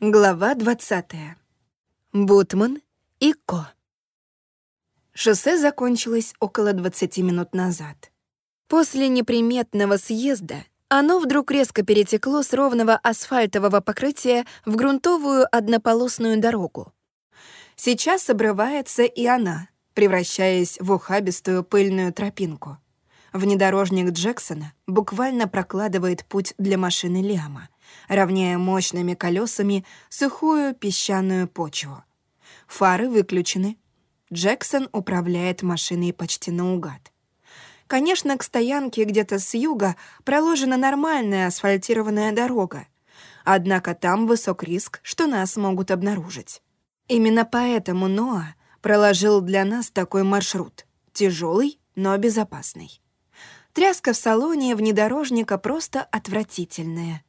Глава 20. Бутман и Ко. Шоссе закончилось около 20 минут назад. После неприметного съезда оно вдруг резко перетекло с ровного асфальтового покрытия в грунтовую однополосную дорогу. Сейчас обрывается и она, превращаясь в ухабистую пыльную тропинку. Внедорожник Джексона буквально прокладывает путь для машины Лиама — равняя мощными колесами сухую песчаную почву. Фары выключены. Джексон управляет машиной почти наугад. Конечно, к стоянке где-то с юга проложена нормальная асфальтированная дорога. Однако там высок риск, что нас могут обнаружить. Именно поэтому Ноа проложил для нас такой маршрут. Тяжелый, но безопасный. Тряска в салоне внедорожника просто отвратительная.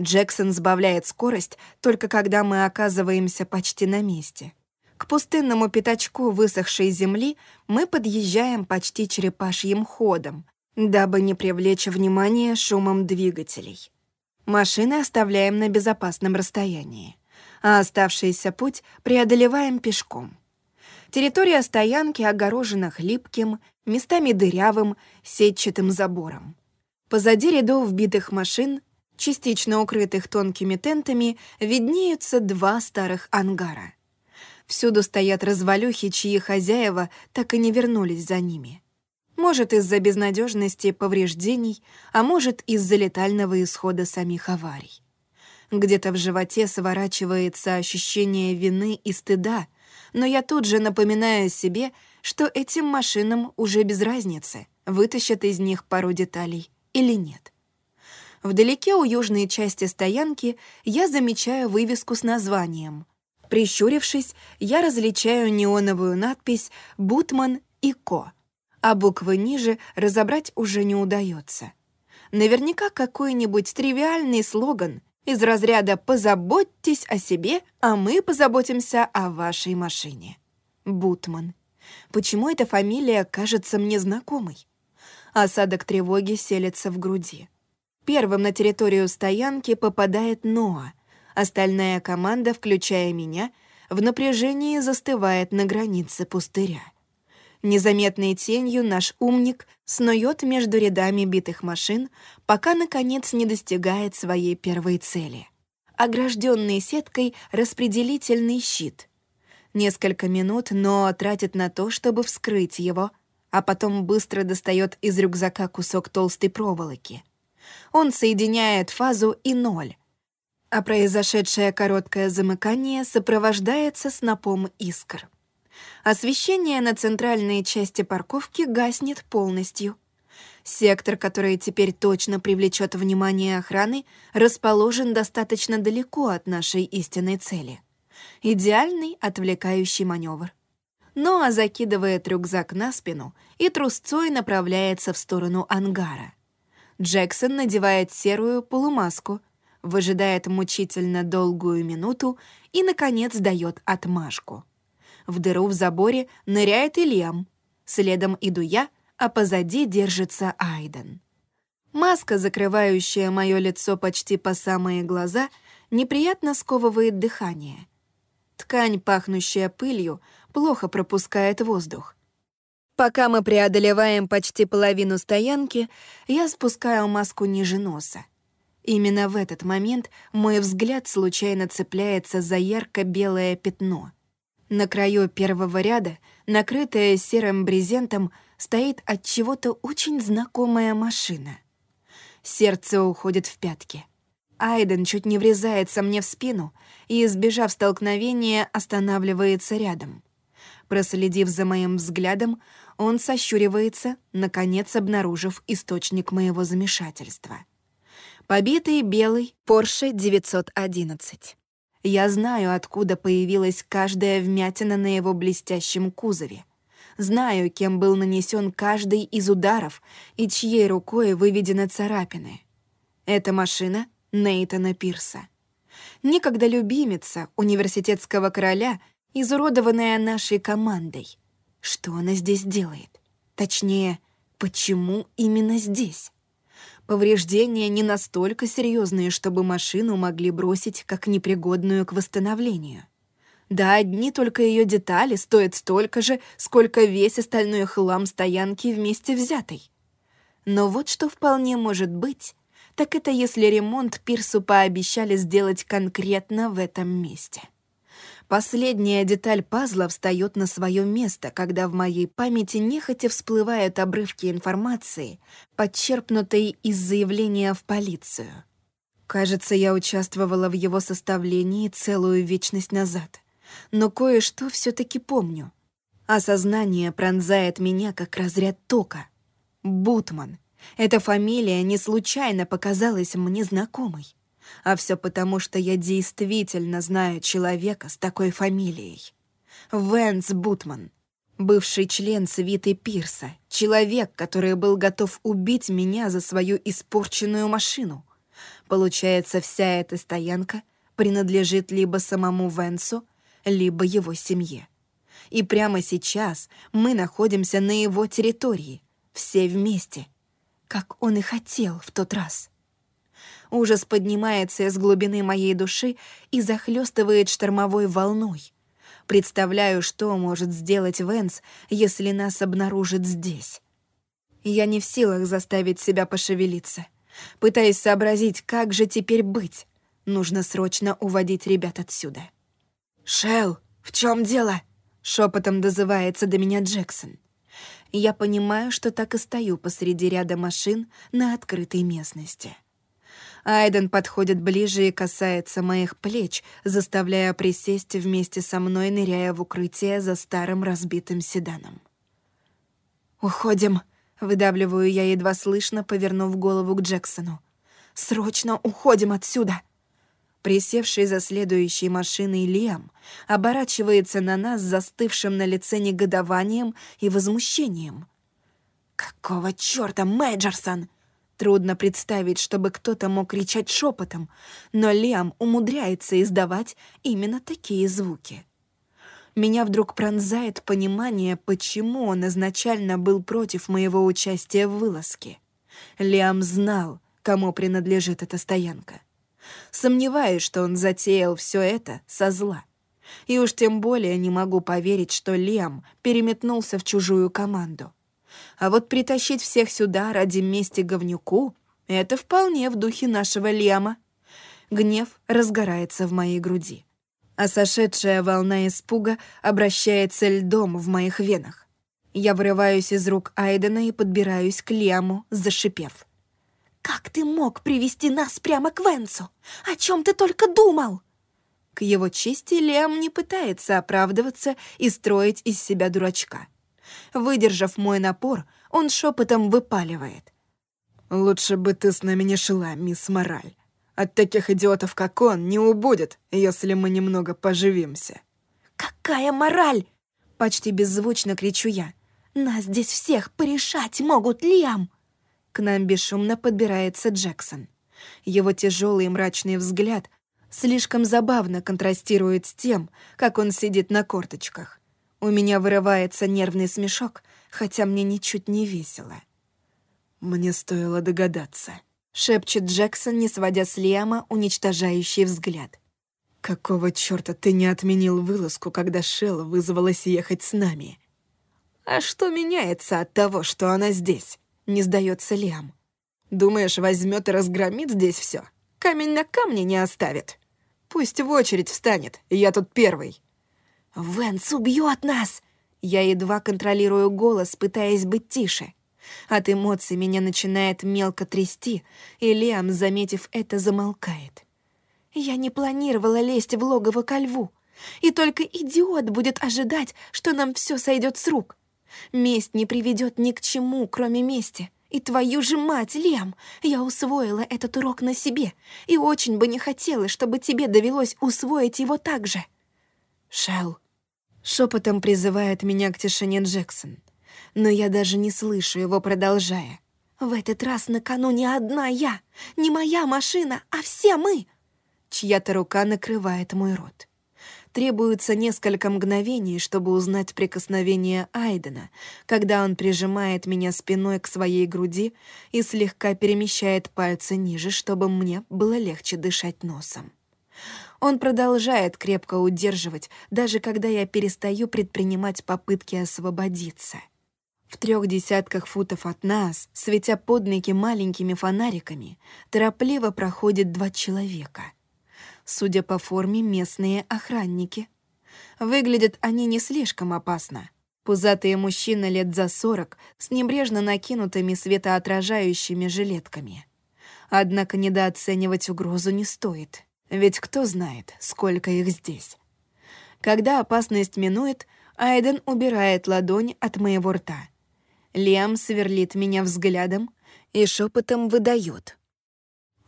Джексон сбавляет скорость только когда мы оказываемся почти на месте. К пустынному пятачку высохшей земли мы подъезжаем почти черепашьим ходом, дабы не привлечь внимание шумом двигателей. Машины оставляем на безопасном расстоянии, а оставшийся путь преодолеваем пешком. Территория стоянки огорожена хлипким, местами дырявым, сетчатым забором. Позади рядов битых машин частично укрытых тонкими тентами, виднеются два старых ангара. Всюду стоят развалюхи, чьи хозяева так и не вернулись за ними. Может, из-за безнадежности повреждений, а может, из-за летального исхода самих аварий. Где-то в животе сворачивается ощущение вины и стыда, но я тут же напоминаю себе, что этим машинам уже без разницы, вытащат из них пару деталей или нет. Вдалеке у южной части стоянки я замечаю вывеску с названием. Прищурившись, я различаю неоновую надпись «Бутман и Ко», а буквы ниже разобрать уже не удается. Наверняка какой-нибудь тривиальный слоган из разряда «Позаботьтесь о себе, а мы позаботимся о вашей машине». Бутман. Почему эта фамилия кажется мне знакомой? Осадок тревоги селится в груди. Первым на территорию стоянки попадает Ноа. Остальная команда, включая меня, в напряжении застывает на границе пустыря. Незаметной тенью наш умник снует между рядами битых машин, пока, наконец, не достигает своей первой цели. Огражденный сеткой распределительный щит. Несколько минут Ноа тратит на то, чтобы вскрыть его, а потом быстро достает из рюкзака кусок толстой проволоки — он соединяет фазу и ноль, а произошедшее короткое замыкание сопровождается снопом искр. Освещение на центральной части парковки гаснет полностью. Сектор, который теперь точно привлечет внимание охраны, расположен достаточно далеко от нашей истинной цели. Идеальный отвлекающий маневр. Ноа закидывает рюкзак на спину и трусцой направляется в сторону ангара — Джексон надевает серую полумаску, выжидает мучительно долгую минуту и, наконец, дает отмашку. В дыру в заборе ныряет Ильям. Следом иду я, а позади держится Айден. Маска, закрывающая мое лицо почти по самые глаза, неприятно сковывает дыхание. Ткань, пахнущая пылью, плохо пропускает воздух. Пока мы преодолеваем почти половину стоянки, я спускаю маску ниже носа. Именно в этот момент мой взгляд случайно цепляется за ярко-белое пятно. На краю первого ряда, накрытая серым брезентом, стоит от чего-то очень знакомая машина. Сердце уходит в пятки. Айден чуть не врезается мне в спину и, избежав столкновения, останавливается рядом. Проследив за моим взглядом, он сощуривается, наконец обнаружив источник моего замешательства. Побитый белый Porsche 911. Я знаю, откуда появилась каждая вмятина на его блестящем кузове. Знаю, кем был нанесен каждый из ударов и чьей рукой выведены царапины. Это машина Нейтана Пирса. Никогда любимица университетского короля, изуродованная нашей командой — что она здесь делает? Точнее, почему именно здесь? Повреждения не настолько серьезные, чтобы машину могли бросить как непригодную к восстановлению. Да, одни только ее детали стоят столько же, сколько весь остальной хлам стоянки вместе взятый. Но вот что вполне может быть, так это если ремонт Пирсу пообещали сделать конкретно в этом месте. Последняя деталь пазла встает на свое место, когда в моей памяти нехотя всплывают обрывки информации, подчерпнутой из заявления в полицию. Кажется, я участвовала в его составлении целую вечность назад. Но кое-что все таки помню. Осознание пронзает меня, как разряд тока. Бутман. Эта фамилия не случайно показалась мне знакомой. А все потому, что я действительно знаю человека с такой фамилией. Вэнс Бутман. Бывший член свиты Пирса. Человек, который был готов убить меня за свою испорченную машину. Получается, вся эта стоянка принадлежит либо самому Венсу, либо его семье. И прямо сейчас мы находимся на его территории, все вместе, как он и хотел в тот раз. Ужас поднимается из глубины моей души и захлестывает штормовой волной. Представляю, что может сделать Венс, если нас обнаружит здесь. Я не в силах заставить себя пошевелиться. Пытаюсь сообразить, как же теперь быть. Нужно срочно уводить ребят отсюда. «Шелл, в чем дело?» — шепотом дозывается до меня Джексон. Я понимаю, что так и стою посреди ряда машин на открытой местности. Айден подходит ближе и касается моих плеч, заставляя присесть вместе со мной, ныряя в укрытие за старым разбитым седаном. «Уходим», — выдавливаю я едва слышно, повернув голову к Джексону. «Срочно уходим отсюда!» Присевший за следующей машиной Лиам оборачивается на нас застывшим на лице негодованием и возмущением. «Какого чёрта, Мэйджерсон?» Трудно представить, чтобы кто-то мог кричать шепотом, но Лиам умудряется издавать именно такие звуки. Меня вдруг пронзает понимание, почему он изначально был против моего участия в вылазке. Лиам знал, кому принадлежит эта стоянка. Сомневаюсь, что он затеял все это со зла. И уж тем более не могу поверить, что Лиам переметнулся в чужую команду. А вот притащить всех сюда ради мести говнюку — это вполне в духе нашего Лема. Гнев разгорается в моей груди. А сошедшая волна испуга обращается льдом в моих венах. Я вырываюсь из рук Айдена и подбираюсь к Лиаму, зашипев. «Как ты мог привести нас прямо к Венцу? О чем ты только думал?» К его чести Лиам не пытается оправдываться и строить из себя дурачка. Выдержав мой напор, он шепотом выпаливает. «Лучше бы ты с нами не шла, мисс Мораль. От таких идиотов, как он, не убудет, если мы немного поживимся». «Какая мораль?» — почти беззвучно кричу я. «Нас здесь всех порешать могут, Лиам!» К нам бесшумно подбирается Джексон. Его тяжелый и мрачный взгляд слишком забавно контрастирует с тем, как он сидит на корточках. У меня вырывается нервный смешок, хотя мне ничуть не весело. «Мне стоило догадаться», — шепчет Джексон, не сводя с Лиама уничтожающий взгляд. «Какого чёрта ты не отменил вылазку, когда Шелла вызвалась ехать с нами?» «А что меняется от того, что она здесь?» — не сдается Лиам. «Думаешь, возьмет и разгромит здесь все? Камень на камне не оставит. Пусть в очередь встанет, я тут первый». «Венс убьет нас!» Я едва контролирую голос, пытаясь быть тише. От эмоций меня начинает мелко трясти, и Лиам, заметив это, замолкает. Я не планировала лезть в логово ко льву, и только идиот будет ожидать, что нам все сойдет с рук. Месть не приведет ни к чему, кроме мести. И твою же мать, Лиам, я усвоила этот урок на себе, и очень бы не хотела, чтобы тебе довелось усвоить его так же. Шел, Шепотом призывает меня к тишине Джексон. Но я даже не слышу его, продолжая. «В этот раз на кону не одна я, не моя машина, а все мы!» Чья-то рука накрывает мой рот. Требуется несколько мгновений, чтобы узнать прикосновение Айдена, когда он прижимает меня спиной к своей груди и слегка перемещает пальцы ниже, чтобы мне было легче дышать носом. Он продолжает крепко удерживать, даже когда я перестаю предпринимать попытки освободиться. В трех десятках футов от нас, светя под ноги маленькими фонариками, торопливо проходит два человека — Судя по форме, местные охранники. Выглядят они не слишком опасно. Пузатые мужчины лет за сорок с небрежно накинутыми светоотражающими жилетками. Однако недооценивать угрозу не стоит, ведь кто знает, сколько их здесь. Когда опасность минует, Айден убирает ладонь от моего рта. Лиам сверлит меня взглядом и шепотом выдает.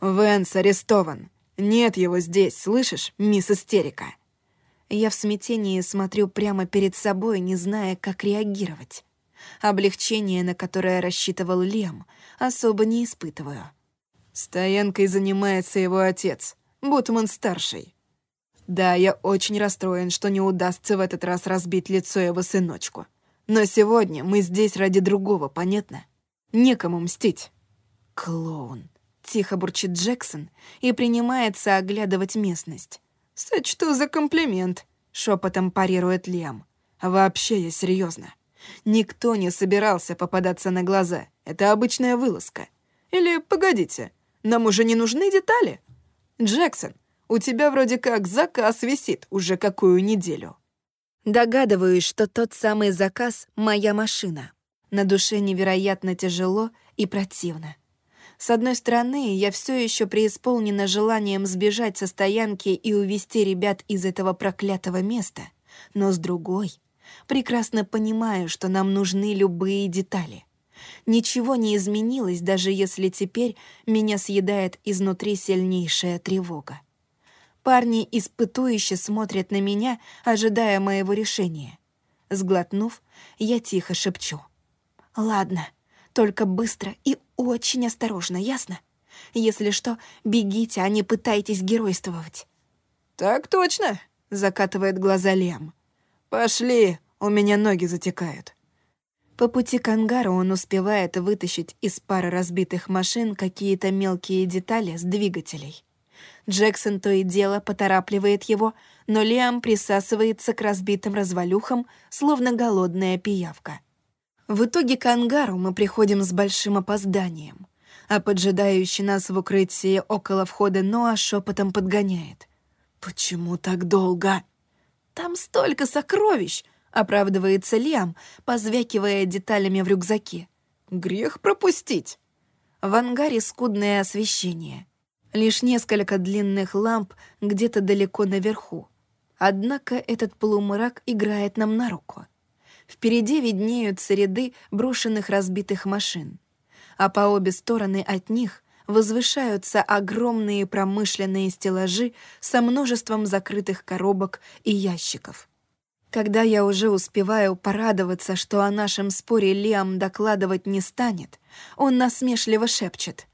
«Венс арестован. «Нет его здесь, слышишь, мисс Истерика?» Я в смятении смотрю прямо перед собой, не зная, как реагировать. Облегчение, на которое рассчитывал Лем, особо не испытываю. Стоянкой занимается его отец, Бутман-старший. Да, я очень расстроен, что не удастся в этот раз разбить лицо его сыночку. Но сегодня мы здесь ради другого, понятно? Некому мстить. Клоун. Тихо бурчит Джексон и принимается оглядывать местность. «Сочту за комплимент», — шепотом парирует Лиам. «Вообще я серьезно. Никто не собирался попадаться на глаза. Это обычная вылазка. Или, погодите, нам уже не нужны детали? Джексон, у тебя вроде как заказ висит уже какую неделю». Догадываюсь, что тот самый заказ — моя машина. На душе невероятно тяжело и противно. С одной стороны, я все еще преисполнена желанием сбежать со стоянки и увести ребят из этого проклятого места, но с другой, прекрасно понимаю, что нам нужны любые детали. Ничего не изменилось, даже если теперь меня съедает изнутри сильнейшая тревога. Парни испытующе смотрят на меня, ожидая моего решения. Сглотнув, я тихо шепчу. «Ладно, только быстро и очень осторожно, ясно? Если что, бегите, а не пытайтесь геройствовать». «Так точно», — закатывает глаза Лем. «Пошли, у меня ноги затекают». По пути к ангару он успевает вытащить из пары разбитых машин какие-то мелкие детали с двигателей. Джексон то и дело поторапливает его, но Лиам присасывается к разбитым развалюхам, словно голодная пиявка. В итоге к ангару мы приходим с большим опозданием, а поджидающий нас в укрытии около входа Ноа шепотом подгоняет. «Почему так долго?» «Там столько сокровищ!» — оправдывается Лиам, позвякивая деталями в рюкзаке. «Грех пропустить!» В ангаре скудное освещение. Лишь несколько длинных ламп где-то далеко наверху. Однако этот полумрак играет нам на руку — Впереди виднеются ряды брошенных разбитых машин, а по обе стороны от них возвышаются огромные промышленные стеллажи со множеством закрытых коробок и ящиков. Когда я уже успеваю порадоваться, что о нашем споре Лиам докладывать не станет, он насмешливо шепчет.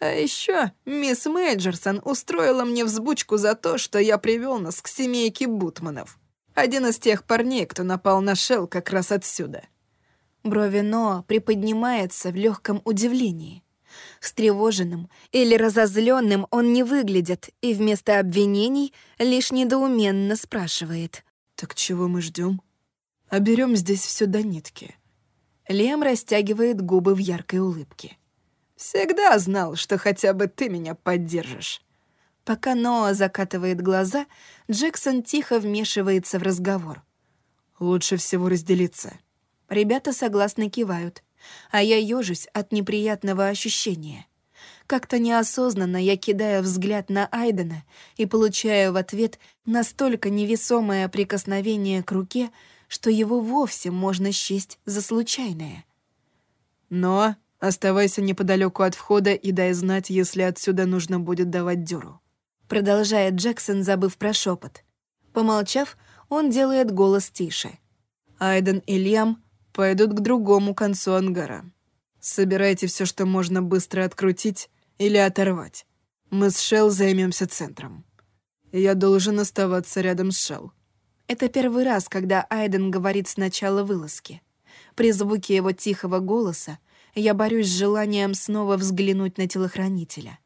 «А еще мисс Мейджерсон устроила мне взбучку за то, что я привел нас к семейке Бутманов. Один из тех парней, кто напал на Шел как раз отсюда. Брови Ноа приподнимается в легком удивлении. Встревоженным или разозленным он не выглядит и вместо обвинений лишь недоуменно спрашивает. «Так чего мы ждем? А берем здесь все до нитки». Лем растягивает губы в яркой улыбке. «Всегда знал, что хотя бы ты меня поддержишь». Пока Ноа закатывает глаза, Джексон тихо вмешивается в разговор. «Лучше всего разделиться». Ребята согласно кивают, а я ёжусь от неприятного ощущения. Как-то неосознанно я кидаю взгляд на Айдена и получаю в ответ настолько невесомое прикосновение к руке, что его вовсе можно счесть за случайное. «Но оставайся неподалеку от входа и дай знать, если отсюда нужно будет давать дёру» продолжает Джексон, забыв про шепот. Помолчав, он делает голос тише. Айден и Лиам пойдут к другому концу ангара. Собирайте все, что можно быстро открутить или оторвать. Мы с Шел займемся центром. Я должен оставаться рядом с Шел. Это первый раз, когда Айден говорит с начала вылазки. При звуке его тихого голоса я борюсь с желанием снова взглянуть на телохранителя.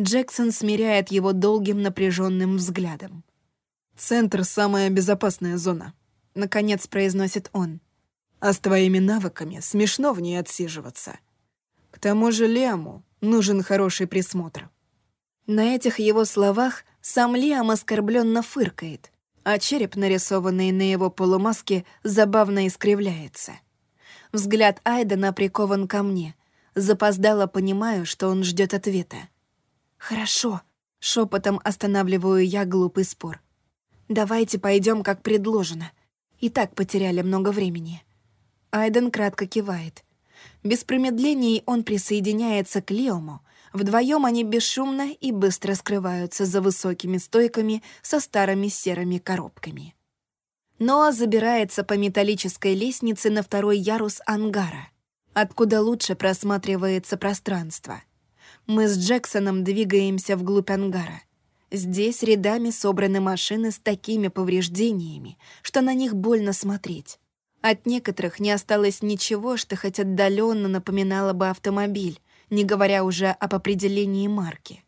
Джексон смиряет его долгим напряженным взглядом. «Центр — самая безопасная зона», — наконец произносит он. «А с твоими навыками смешно в ней отсиживаться. К тому же Лему нужен хороший присмотр». На этих его словах сам Лиам оскорбленно фыркает, а череп, нарисованный на его полумаске, забавно искривляется. Взгляд Айдена прикован ко мне. Запоздало понимаю, что он ждет ответа. «Хорошо», — шепотом останавливаю я глупый спор. «Давайте пойдем, как предложено. И так потеряли много времени». Айден кратко кивает. Без промедлений он присоединяется к Леому. Вдвоем они бесшумно и быстро скрываются за высокими стойками со старыми серыми коробками. Ноа забирается по металлической лестнице на второй ярус ангара, откуда лучше просматривается пространство. Мы с Джексоном двигаемся вглубь ангара. Здесь рядами собраны машины с такими повреждениями, что на них больно смотреть. От некоторых не осталось ничего, что хоть отдаленно напоминало бы автомобиль, не говоря уже об определении марки.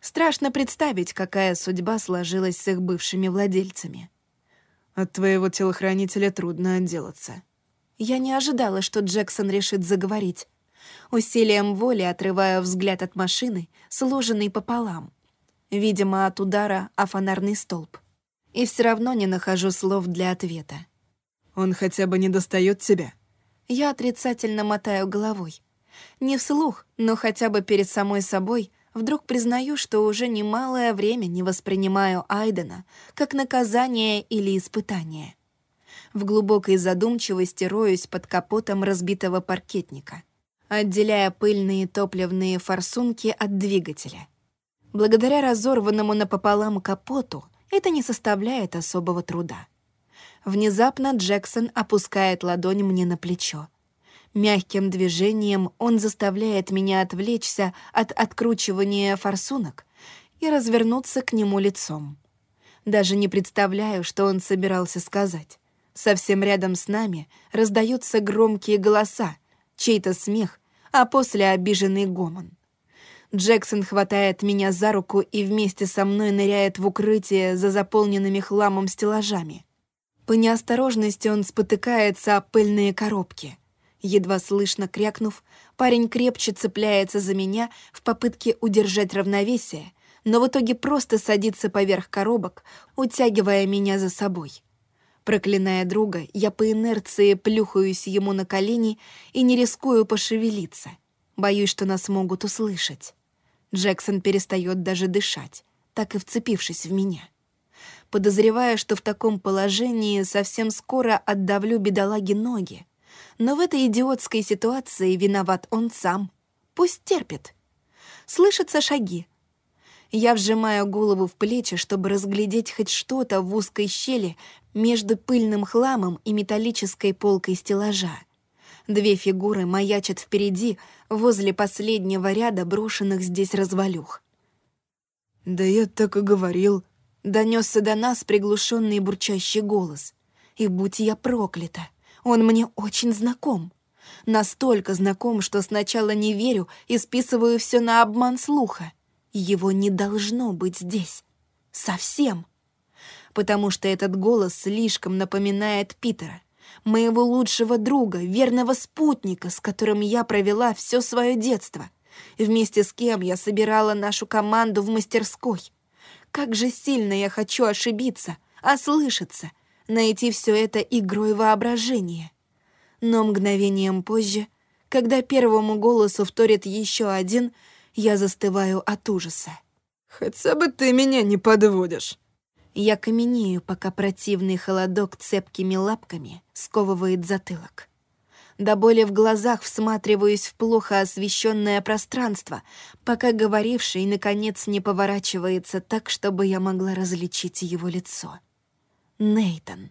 Страшно представить, какая судьба сложилась с их бывшими владельцами. От твоего телохранителя трудно отделаться. Я не ожидала, что Джексон решит заговорить. Усилием воли отрываю взгляд от машины, сложенной пополам. Видимо, от удара о фонарный столб. И все равно не нахожу слов для ответа. Он хотя бы не достает тебя? Я отрицательно мотаю головой. Не вслух, но хотя бы перед самой собой вдруг признаю, что уже немалое время не воспринимаю Айдена как наказание или испытание. В глубокой задумчивости роюсь под капотом разбитого паркетника, отделяя пыльные топливные форсунки от двигателя. Благодаря разорванному напополам капоту это не составляет особого труда. Внезапно Джексон опускает ладонь мне на плечо. Мягким движением он заставляет меня отвлечься от откручивания форсунок и развернуться к нему лицом. Даже не представляю, что он собирался сказать. Совсем рядом с нами раздаются громкие голоса, чей-то смех, а после обиженный гомон. Джексон хватает меня за руку и вместе со мной ныряет в укрытие за заполненными хламом стеллажами. По неосторожности он спотыкается о пыльные коробки. Едва слышно крякнув, парень крепче цепляется за меня в попытке удержать равновесие, но в итоге просто садится поверх коробок, утягивая меня за собой. Проклиная друга, я по инерции плюхаюсь ему на колени и не рискую пошевелиться. Боюсь, что нас могут услышать. Джексон перестает даже дышать, так и вцепившись в меня. Подозревая, что в таком положении совсем скоро отдавлю бедолаге ноги, но в этой идиотской ситуации виноват он сам. Пусть терпит. Слышатся шаги. Я вжимаю голову в плечи, чтобы разглядеть хоть что-то в узкой щели между пыльным хламом и металлической полкой стеллажа. Две фигуры маячат впереди, возле последнего ряда брошенных здесь развалюх. «Да я так и говорил», — донесся до нас приглушенный бурчащий голос. «И будь я проклята!» Он мне очень знаком. Настолько знаком, что сначала не верю и списываю все на обман слуха. Его не должно быть здесь. Совсем. Потому что этот голос слишком напоминает Питера, моего лучшего друга, верного спутника, с которым я провела все свое детство, вместе с кем я собирала нашу команду в мастерской. Как же сильно я хочу ошибиться, ослышаться, найти все это игрой воображения. Но мгновением позже, когда первому голосу вторит еще один, я застываю от ужаса. «Хотя бы ты меня не подводишь!» Я каменею, пока противный холодок цепкими лапками сковывает затылок. До боли в глазах всматриваюсь в плохо освещенное пространство, пока говоривший, наконец, не поворачивается так, чтобы я могла различить его лицо. Нейтан.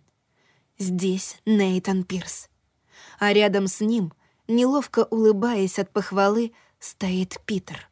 Здесь Нейтан Пирс. А рядом с ним, неловко улыбаясь от похвалы, стоит Питер.